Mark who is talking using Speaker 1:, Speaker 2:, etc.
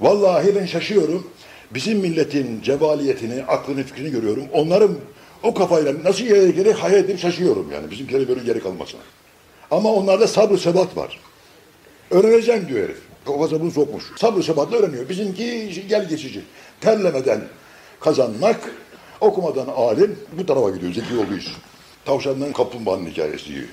Speaker 1: Vallahi ben şaşıyorum. Bizim milletin cebaliyetini, aklını, fikrini görüyorum. Onların o kafayla nasıl yere geri hayal edip şaşıyorum yani. Bizimkilerin böyle geri kalmasına. Ama onlarda sabır sebat var. Öğreneceğim diyor herif. Kafasına bunu sokmuş. Sabır sebatla öğreniyor. Bizimki gel geçici. Terlemeden kazanmak, okumadan alim bu tarafa gidiyor zeki olduğu için. Tavşandan kaplumbağanın hikayesi.